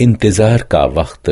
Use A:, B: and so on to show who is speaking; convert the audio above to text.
A: انتظار کا وقت